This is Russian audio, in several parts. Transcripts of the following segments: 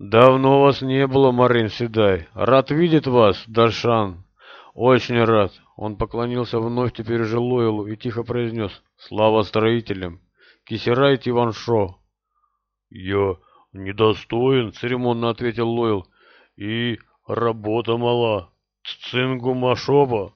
Давно вас не было, Морейн Седай. Рад видеть вас, Дай Шан. Очень рад. Он поклонился вновь теперь же Лойлу и тихо произнес «Слава строителям! Кисерайте Кисерай ти Ваншо!» «Я недостоин», — церемонно ответил Лойл, — «и работа мала. Тингу ма чоба!»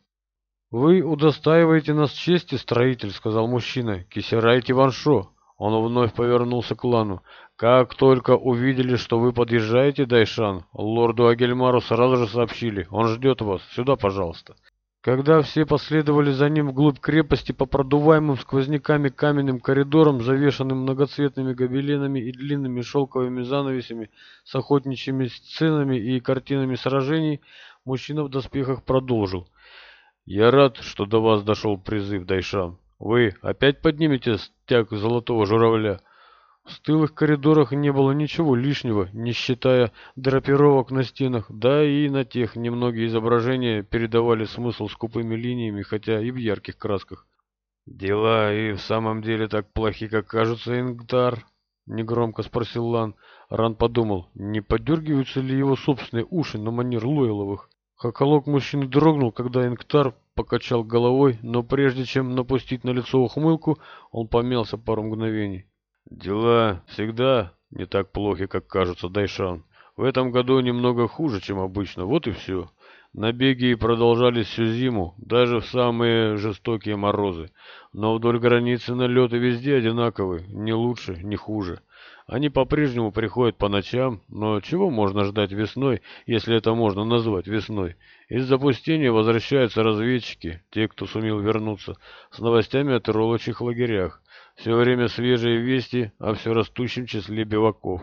«Вы удостаиваете нас чести, строитель», — сказал мужчина, Кисерайте — «Кисерай ти Ваншо!» Он вновь повернулся к Лану. «Как только увидели, что вы подъезжаете, Дайшан, лорду Агельмару сразу же сообщили. Он ждет вас. Сюда, пожалуйста». Когда все последовали за ним вглубь крепости по продуваемым сквозняками каменным коридорам, завешанным многоцветными гобеленами и длинными шелковыми занавесями с охотничьими сценами и картинами сражений, мужчина в доспехах продолжил. «Я рад, что до вас дошел призыв, Дайшан. Вы опять поднимете стягу золотого журавля? В стылых коридорах не было ничего лишнего, не считая драпировок на стенах, да и на тех немногие изображения передавали смысл скупыми линиями, хотя и в ярких красках. «Дела и в самом деле так плохи, как кажутся, Ингтар?» — негромко спросил Лан. Ран подумал, не подергиваются ли его собственные уши на манер Лойловых. Хоколок мужчины дрогнул, когда Ингтар покачал головой, но прежде чем напустить на лицо ухмылку, он помялся пару мгновений. «Дела всегда не так плохи, как кажутся, Дайшан. В этом году немного хуже, чем обычно, вот и все. Набеги продолжались всю зиму, даже в самые жестокие морозы. Но вдоль границы налеты везде одинаковы, не лучше, не хуже. Они по-прежнему приходят по ночам, но чего можно ждать весной, если это можно назвать весной? Из запустения возвращаются разведчики, те, кто сумел вернуться, с новостями о троллочьих лагерях. Все время свежие вести о все растущем числе биваков.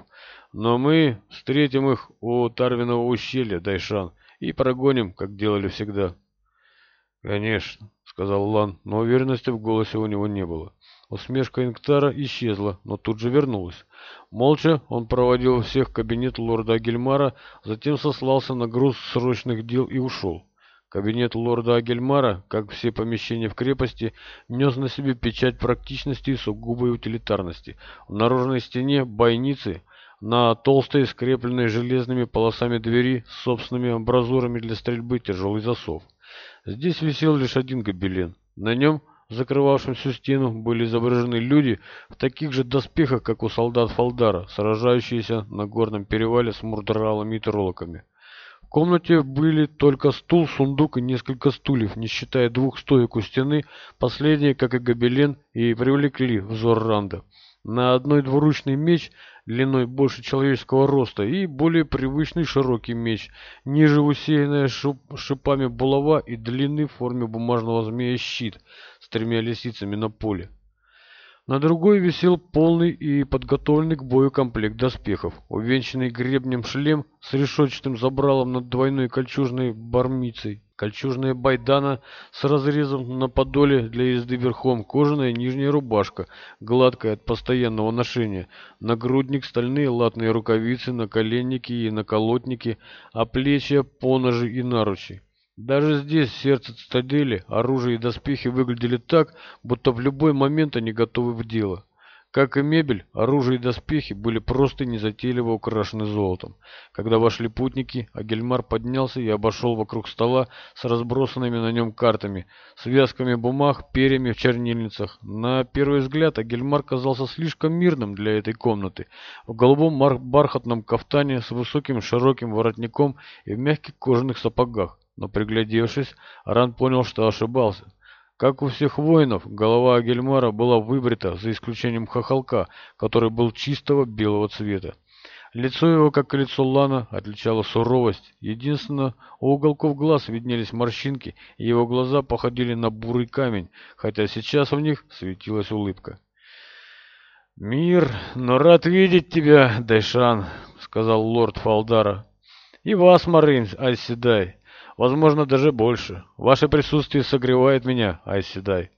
Но мы встретим их у Тарвиного ущелья, Дайшан, и прогоним, как делали всегда. Конечно сказал Лан, но уверенности в голосе у него не было. Усмешка Инктара исчезла, но тут же вернулась. Молча он проводил всех в кабинет лорда Агельмара, затем сослался на груз срочных дел и ушел. Кабинет лорда Агельмара, как все помещения в крепости, нес на себе печать практичности и сугубой утилитарности. В наружной стене бойницы на толстой, скрепленной железными полосами двери с собственными амбразурами для стрельбы тяжелый засов. Здесь висел лишь один гобелен. На нем, закрывавшем всю стену, были изображены люди в таких же доспехах, как у солдат Фалдара, сражающиеся на горном перевале с мурдралами и троллоками. В комнате были только стул, сундук и несколько стульев, не считая двух стоек у стены, последние, как и гобелен, и привлекли взор Ранда на одной двуручный меч длиной больше человеческого роста и более привычный широкий меч, ниже усеянная шипами булава и длинный в форме бумажного змея щит с тремя лисицами на поле. На другой висел полный и подготовленный к бою комплект доспехов, увенчанный гребнем шлем с решетчатым забралом над двойной кольчужной бармицей, кольчужная байдана с разрезом на подоле для езды верхом, кожаная нижняя рубашка, гладкая от постоянного ношения, нагрудник, стальные латные рукавицы, наколенники и наколотники, а оплечья, поножи и наручи. Даже здесь сердце цитадели, оружие и доспехи выглядели так, будто в любой момент они готовы в дело. Как и мебель, оружие и доспехи были просто незатейливо украшены золотом. Когда вошли путники, Агельмар поднялся и обошел вокруг стола с разбросанными на нем картами, связками бумаг, перьями в чернильницах. На первый взгляд Агельмар казался слишком мирным для этой комнаты. В голубом бархатном кафтане с высоким широким воротником и в мягких кожаных сапогах но, приглядевшись, Ран понял, что ошибался. Как у всех воинов, голова Агельмара была выбрита, за исключением хохолка, который был чистого белого цвета. Лицо его, как и лицо Лана, отличало суровость. Единственно, у уголков глаз виднелись морщинки, и его глаза походили на бурый камень, хотя сейчас в них светилась улыбка. «Мир, но рад видеть тебя, Дайшан», — сказал лорд Фалдара. «И вас, Марин, Айседай. Возможно, даже больше. Ваше присутствие согревает меня, Айседай.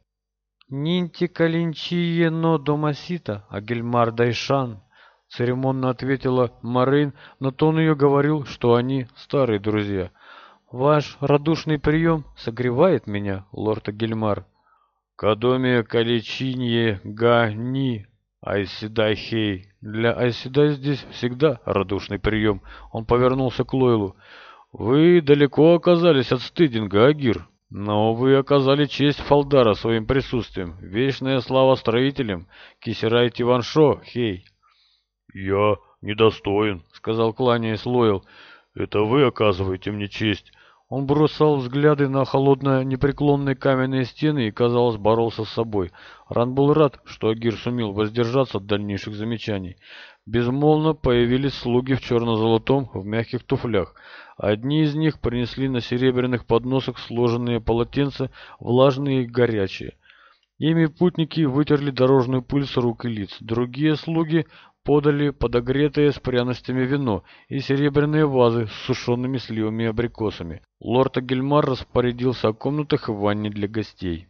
Нинти Калинчиено Домасита, Агельмар Дайшан, церемонно ответила Марин, но тон ее говорил, что они старые друзья. Ваш радушный прием согревает меня, лорд Агельмар. Кадомия Каличинье Гани Айседай Хей. Для Айседай здесь всегда радушный прием. Он повернулся к Лойлу. Вы далеко оказались от Стыдинга, Агир, но вы оказали честь Фалдара своим присутствием. Вечная слава строителям, Кисерай Тиваншо, Хей. Я недостоин, сказал кланяясь Лойл. Это вы оказываете мне честь. Он бросал взгляды на холодно непреклонные каменные стены и, казалось, боролся с собой. Ран был рад, что Агир сумел воздержаться от дальнейших замечаний. Безмолвно появились слуги в черно-золотом, в мягких туфлях. Одни из них принесли на серебряных подносах сложенные полотенца, влажные и горячие. Ими путники вытерли дорожную пыль с рук и лиц. Другие слуги подали подогретое с пряностями вино и серебряные вазы с сушеными сливами и абрикосами. Лорд Агельмар распорядился о комнатах и ванне для гостей.